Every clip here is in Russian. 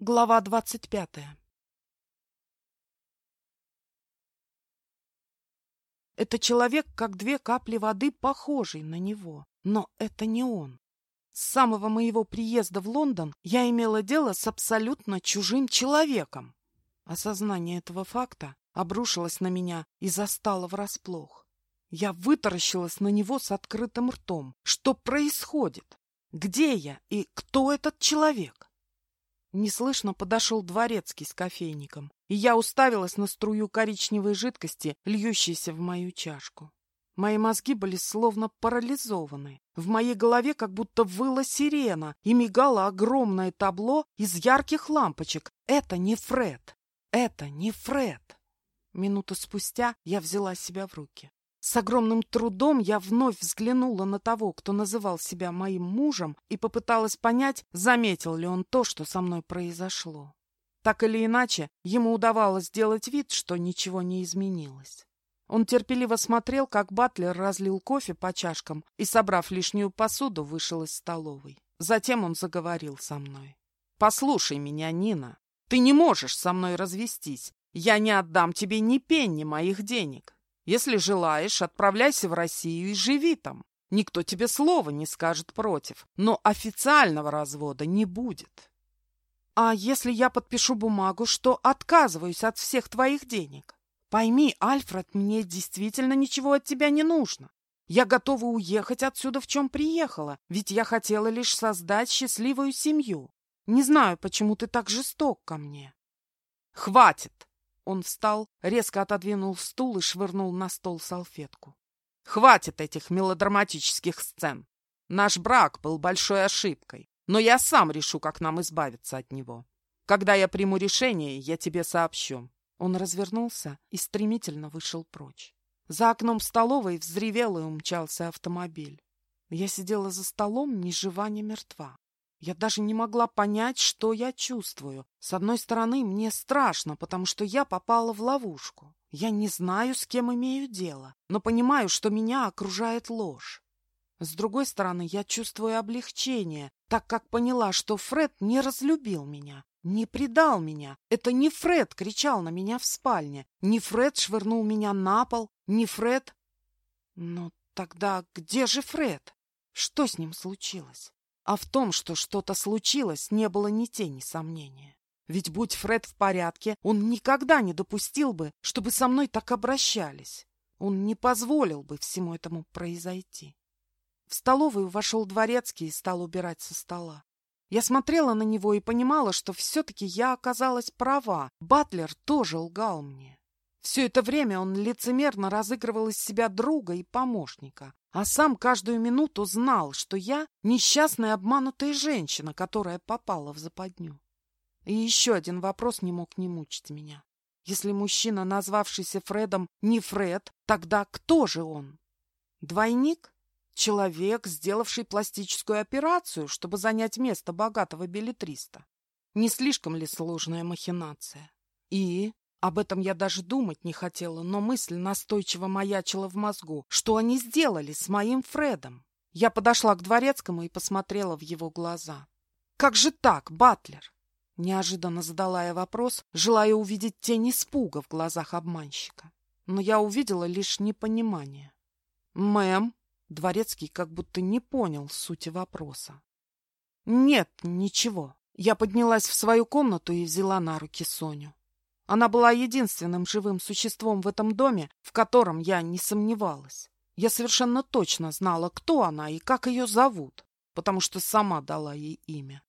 Глава двадцать пятая Это человек, как две капли воды, похожий на него. Но это не он. С самого моего приезда в Лондон я имела дело с абсолютно чужим человеком. Осознание этого факта обрушилось на меня и застало врасплох. Я вытаращилась на него с открытым ртом. Что происходит? Где я и кто этот человек? Неслышно подошел дворецкий с кофейником, и я уставилась на струю коричневой жидкости, льющейся в мою чашку. Мои мозги были словно парализованы. В моей голове как будто выла сирена и мигало огромное табло из ярких лампочек. Это не Фред. Это не Фред. Минуту спустя я взяла себя в руки. С огромным трудом я вновь взглянула на того, кто называл себя моим мужем, и попыталась понять, заметил ли он то, что со мной произошло. Так или иначе, ему удавалось сделать вид, что ничего не изменилось. Он терпеливо смотрел, как Батлер разлил кофе по чашкам и, собрав лишнюю посуду, вышел из столовой. Затем он заговорил со мной. «Послушай меня, Нина. Ты не можешь со мной развестись. Я не отдам тебе ни пенни моих денег. Если желаешь, отправляйся в Россию и живи там. Никто тебе слова не скажет против, но официального развода не будет. А если я подпишу бумагу, что отказываюсь от всех твоих денег? Пойми, Альфред, мне действительно ничего от тебя не нужно. Я готова уехать отсюда, в чем приехала, ведь я хотела лишь создать счастливую семью. Не знаю, почему ты так жесток ко мне. Хватит! Он встал, резко отодвинул стул и швырнул на стол салфетку. «Хватит этих мелодраматических сцен. Наш брак был большой ошибкой, но я сам решу, как нам избавиться от него. Когда я приму решение, я тебе сообщу». Он развернулся и стремительно вышел прочь. За окном столовой взревел и умчался автомобиль. Я сидела за столом ни жива, ни мертва. Я даже не могла понять, что я чувствую. С одной стороны, мне страшно, потому что я попала в ловушку. Я не знаю, с кем имею дело, но понимаю, что меня окружает ложь. С другой стороны, я чувствую облегчение, так как поняла, что Фред не разлюбил меня, не предал меня. Это не Фред кричал на меня в спальне, не Фред швырнул меня на пол, не Фред... Но тогда где же Фред? Что с ним случилось? А в том, что что-то случилось, не было ни тени сомнения. Ведь будь Фред в порядке, он никогда не допустил бы, чтобы со мной так обращались. Он не позволил бы всему этому произойти. В столовую вошел дворецкий и стал убирать со стола. Я смотрела на него и понимала, что все-таки я оказалась права. Батлер тоже лгал мне. Все это время он лицемерно разыгрывал из себя друга и помощника, а сам каждую минуту знал, что я несчастная обманутая женщина, которая попала в западню. И еще один вопрос не мог не мучить меня. Если мужчина, назвавшийся Фредом, не Фред, тогда кто же он? Двойник? Человек, сделавший пластическую операцию, чтобы занять место богатого билетриста? Не слишком ли сложная махинация? И об этом я даже думать не хотела, но мысль настойчиво маячила в мозгу. Что они сделали с моим Фредом? Я подошла к дворецкому и посмотрела в его глаза. «Как же так, Батлер?» Неожиданно задала я вопрос, желая увидеть тень испуга в глазах обманщика. Но я увидела лишь непонимание. «Мэм?» Дворецкий как будто не понял сути вопроса. «Нет, ничего». Я поднялась в свою комнату и взяла на руки Соню. Она была единственным живым существом в этом доме, в котором я не сомневалась. Я совершенно точно знала, кто она и как ее зовут, потому что сама дала ей имя.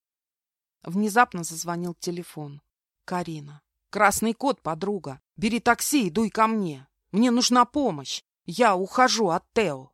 Внезапно зазвонил телефон. Карина. «Красный кот, подруга. Бери такси и дуй ко мне. Мне нужна помощь. Я ухожу от Тео».